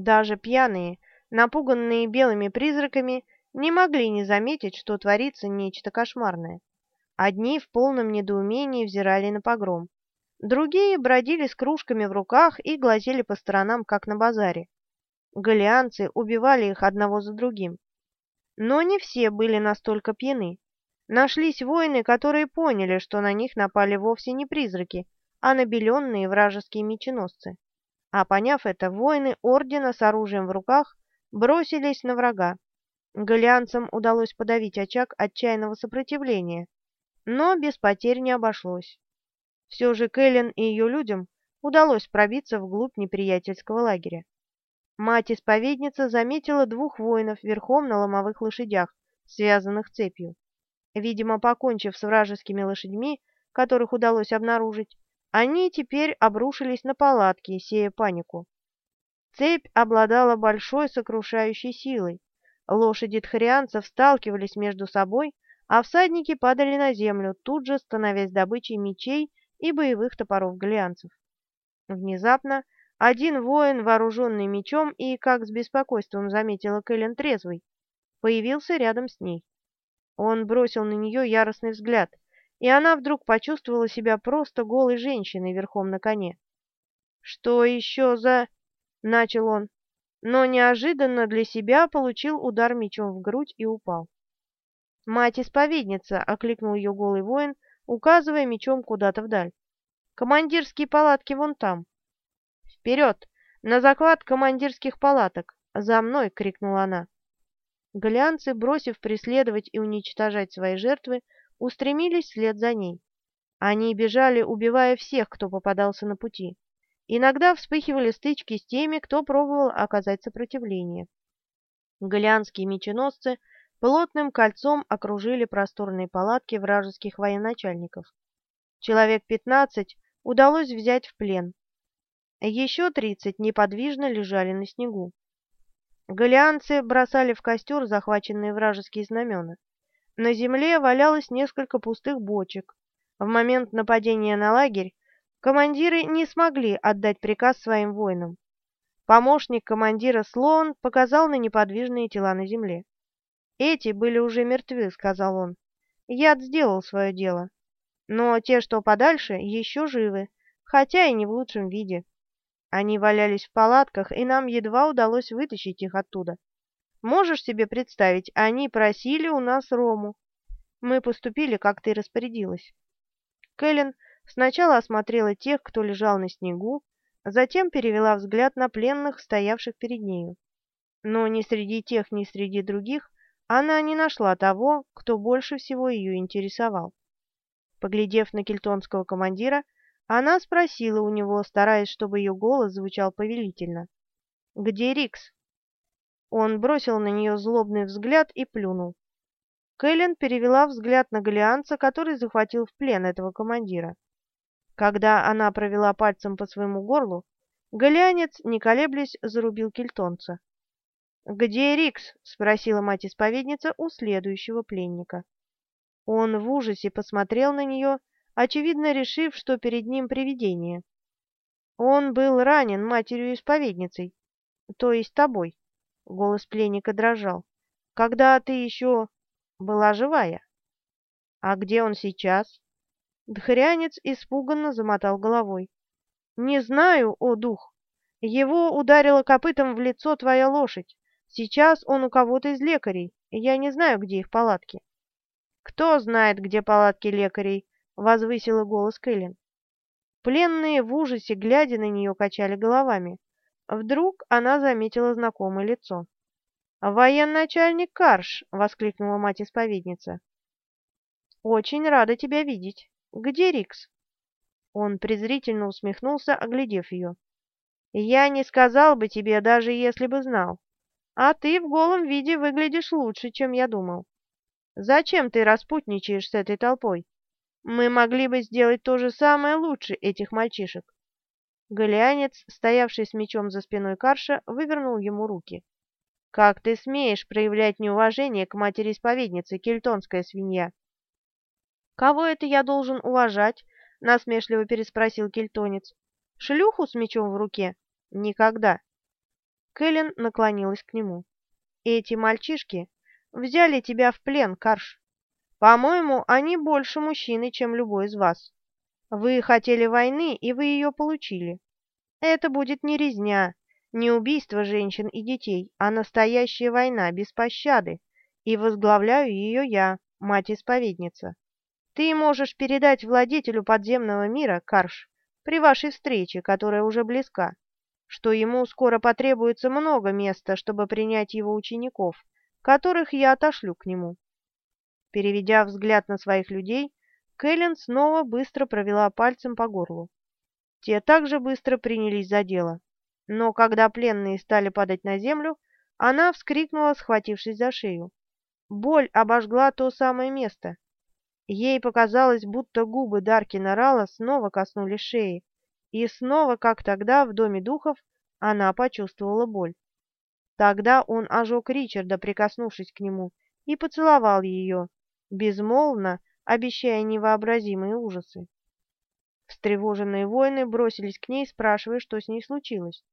Даже пьяные, напуганные белыми призраками, не могли не заметить, что творится нечто кошмарное. Одни в полном недоумении взирали на погром. Другие бродили с кружками в руках и глазели по сторонам, как на базаре. Галианцы убивали их одного за другим. Но не все были настолько пьяны. Нашлись воины, которые поняли, что на них напали вовсе не призраки, а набеленные вражеские меченосцы. А поняв это, воины ордена с оружием в руках бросились на врага. Галианцам удалось подавить очаг отчаянного сопротивления, но без потерь не обошлось. Все же Кэлен и ее людям удалось пробиться вглубь неприятельского лагеря. Мать-исповедница заметила двух воинов верхом на ломовых лошадях, связанных цепью. Видимо, покончив с вражескими лошадьми, которых удалось обнаружить, они теперь обрушились на палатки, сея панику. Цепь обладала большой сокрушающей силой. Лошади тхарианцев сталкивались между собой, а всадники падали на землю, тут же становясь добычей мечей и боевых топоров галианцев. Внезапно один воин, вооруженный мечом и, как с беспокойством заметила Кэлен трезвый, появился рядом с ней. Он бросил на нее яростный взгляд, и она вдруг почувствовала себя просто голой женщиной верхом на коне. «Что еще за...» — начал он, но неожиданно для себя получил удар мечом в грудь и упал. «Мать-исповедница!» — окликнул ее голый воин, указывая мечом куда-то вдаль. «Командирские палатки вон там!» «Вперед! На заклад командирских палаток! За мной!» — крикнула она. Голианцы, бросив преследовать и уничтожать свои жертвы, устремились вслед за ней. Они бежали, убивая всех, кто попадался на пути. Иногда вспыхивали стычки с теми, кто пробовал оказать сопротивление. Голианские меченосцы плотным кольцом окружили просторные палатки вражеских военачальников. Человек пятнадцать удалось взять в плен. Еще тридцать неподвижно лежали на снегу. Голианцы бросали в костер захваченные вражеские знамена. На земле валялось несколько пустых бочек. В момент нападения на лагерь командиры не смогли отдать приказ своим воинам. Помощник командира Слоун показал на неподвижные тела на земле. «Эти были уже мертвы», — сказал он. «Яд сделал свое дело. Но те, что подальше, еще живы, хотя и не в лучшем виде». Они валялись в палатках, и нам едва удалось вытащить их оттуда. Можешь себе представить, они просили у нас рому. Мы поступили, как ты распорядилась. Кэлен сначала осмотрела тех, кто лежал на снегу, затем перевела взгляд на пленных, стоявших перед нею. Но ни среди тех, ни среди других она не нашла того, кто больше всего ее интересовал. Поглядев на кельтонского командира, она спросила у него, стараясь, чтобы ее голос звучал повелительно. «Где Рикс?» Он бросил на нее злобный взгляд и плюнул. Кэлен перевела взгляд на Голианца, который захватил в плен этого командира. Когда она провела пальцем по своему горлу, Голианец, не колеблясь, зарубил кельтонца. «Где Рикс?» — спросила мать-исповедница у следующего пленника. Он в ужасе посмотрел на нее очевидно решив, что перед ним привидение. Он был ранен матерью-исповедницей, то есть тобой. Голос пленника дрожал. Когда ты еще была живая. А где он сейчас? Дхрянец испуганно замотал головой. Не знаю, о дух. Его ударила копытом в лицо твоя лошадь. Сейчас он у кого-то из лекарей. Я не знаю, где их палатки. Кто знает, где палатки лекарей? возвысила голос Кэлен. Пленные в ужасе, глядя на нее, качали головами. Вдруг она заметила знакомое лицо. «Военачальник Карш!» — воскликнула мать-исповедница. «Очень рада тебя видеть. Где Рикс?» Он презрительно усмехнулся, оглядев ее. «Я не сказал бы тебе, даже если бы знал. А ты в голом виде выглядишь лучше, чем я думал. Зачем ты распутничаешь с этой толпой? Мы могли бы сделать то же самое лучше этих мальчишек. Голианец, стоявший с мечом за спиной Карша, вывернул ему руки. «Как ты смеешь проявлять неуважение к матери-исповеднице, кельтонская свинья?» «Кого это я должен уважать?» — насмешливо переспросил кельтонец. «Шлюху с мечом в руке? Никогда!» Кэлен наклонилась к нему. «Эти мальчишки взяли тебя в плен, Карш. По-моему, они больше мужчины, чем любой из вас. Вы хотели войны, и вы ее получили. Это будет не резня, не убийство женщин и детей, а настоящая война без пощады, и возглавляю ее я, мать-исповедница. Ты можешь передать владетелю подземного мира, Карш, при вашей встрече, которая уже близка, что ему скоро потребуется много места, чтобы принять его учеников, которых я отошлю к нему. Переведя взгляд на своих людей, Кэлен снова быстро провела пальцем по горлу. Те также быстро принялись за дело. Но когда пленные стали падать на землю, она вскрикнула, схватившись за шею. Боль обожгла то самое место. Ей показалось, будто губы Даркина Рала снова коснулись шеи, и снова, как тогда, в Доме Духов, она почувствовала боль. Тогда он ожег Ричарда, прикоснувшись к нему, и поцеловал ее, безмолвно обещая невообразимые ужасы. Встревоженные воины бросились к ней, спрашивая, что с ней случилось.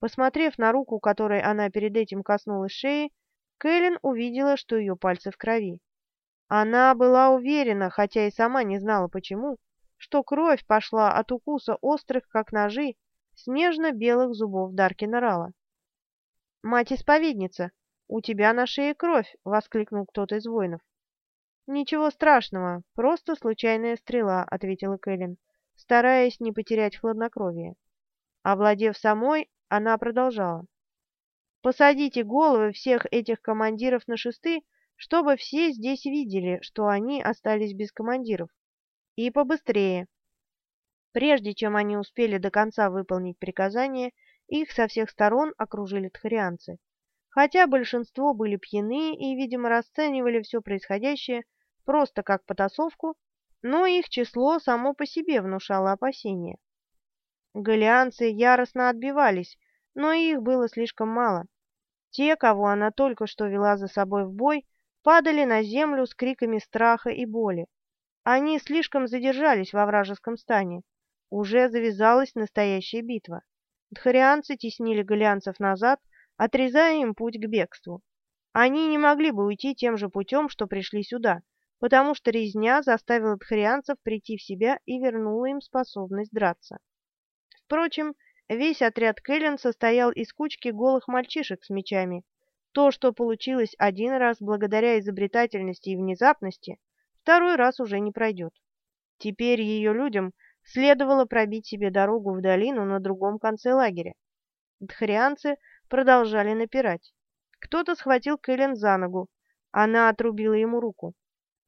Посмотрев на руку, которой она перед этим коснулась шеи, Кэлен увидела, что ее пальцы в крови. Она была уверена, хотя и сама не знала почему, что кровь пошла от укуса острых, как ножи, снежно-белых зубов Даркина Рала. «Мать-исповедница, у тебя на шее кровь!» — воскликнул кто-то из воинов. «Ничего страшного, просто случайная стрела», — ответила Кэлен, стараясь не потерять хладнокровие. Овладев самой, она продолжала. «Посадите головы всех этих командиров на шесты, чтобы все здесь видели, что они остались без командиров. И побыстрее». Прежде чем они успели до конца выполнить приказание, их со всех сторон окружили тхарианцы. Хотя большинство были пьяны и, видимо, расценивали все происходящее просто как потасовку, но их число само по себе внушало опасения. Галианцы яростно отбивались, но их было слишком мало. Те, кого она только что вела за собой в бой, падали на землю с криками страха и боли. Они слишком задержались во вражеском стане. Уже завязалась настоящая битва. Дхарианцы теснили галианцев назад, отрезая им путь к бегству. Они не могли бы уйти тем же путем, что пришли сюда, потому что резня заставила тхарианцев прийти в себя и вернула им способность драться. Впрочем, весь отряд Кэлен состоял из кучки голых мальчишек с мечами. То, что получилось один раз благодаря изобретательности и внезапности, второй раз уже не пройдет. Теперь ее людям следовало пробить себе дорогу в долину на другом конце лагеря. Дхарианцы продолжали напирать. Кто-то схватил Кэлен за ногу, она отрубила ему руку.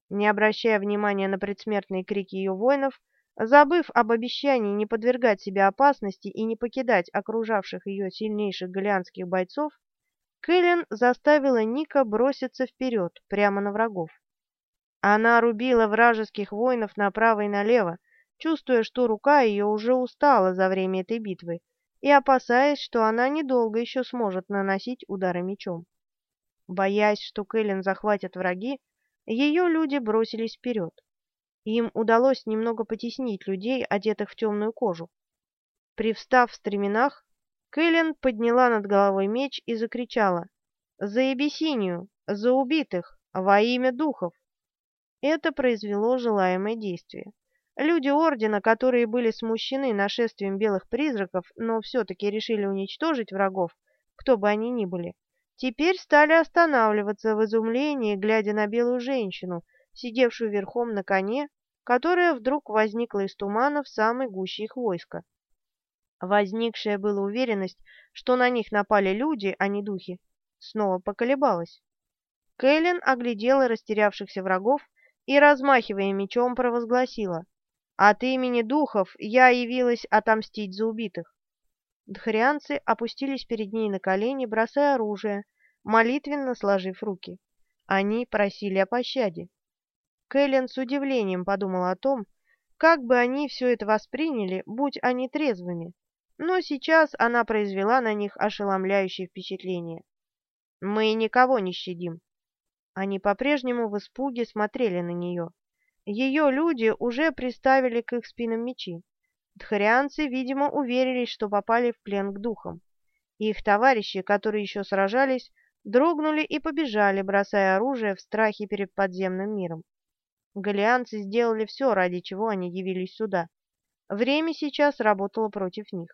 Не обращая внимания на предсмертные крики ее воинов, забыв об обещании не подвергать себя опасности и не покидать окружавших ее сильнейших голианских бойцов, Кэлен заставила Ника броситься вперед, прямо на врагов. Она рубила вражеских воинов направо и налево, чувствуя, что рука ее уже устала за время этой битвы, и опасаясь, что она недолго еще сможет наносить удары мечом. Боясь, что Кэлен захватят враги, ее люди бросились вперед. Им удалось немного потеснить людей, одетых в темную кожу. Привстав в стременах, Кэлен подняла над головой меч и закричала «За Эбисинию! За убитых! Во имя духов!» Это произвело желаемое действие. Люди Ордена, которые были смущены нашествием белых призраков, но все-таки решили уничтожить врагов, кто бы они ни были, теперь стали останавливаться в изумлении, глядя на белую женщину, сидевшую верхом на коне, которая вдруг возникла из тумана в самой гуще их войска. Возникшая была уверенность, что на них напали люди, а не духи, снова поколебалась. Кэлен оглядела растерявшихся врагов и, размахивая мечом, провозгласила «От имени духов я явилась отомстить за убитых». Дхарианцы опустились перед ней на колени, бросая оружие, молитвенно сложив руки. Они просили о пощаде. Кэлен с удивлением подумала о том, как бы они все это восприняли, будь они трезвыми, но сейчас она произвела на них ошеломляющее впечатление. «Мы никого не щадим». Они по-прежнему в испуге смотрели на нее. Ее люди уже приставили к их спинам мечи. Дхарианцы, видимо, уверились, что попали в плен к духам. Их товарищи, которые еще сражались, дрогнули и побежали, бросая оружие в страхе перед подземным миром. Галианцы сделали все, ради чего они явились сюда. Время сейчас работало против них.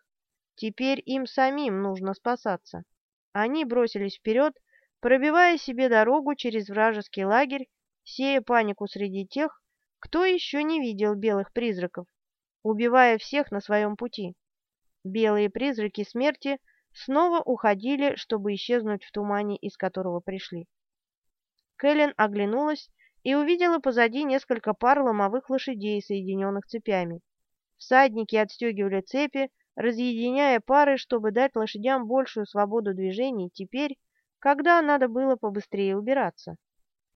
Теперь им самим нужно спасаться. Они бросились вперед, пробивая себе дорогу через вражеский лагерь, сея панику среди тех, кто еще не видел белых призраков, убивая всех на своем пути. Белые призраки смерти снова уходили, чтобы исчезнуть в тумане, из которого пришли. Кэлен оглянулась и увидела позади несколько пар ломовых лошадей, соединенных цепями. Всадники отстегивали цепи, разъединяя пары, чтобы дать лошадям большую свободу движений теперь, когда надо было побыстрее убираться.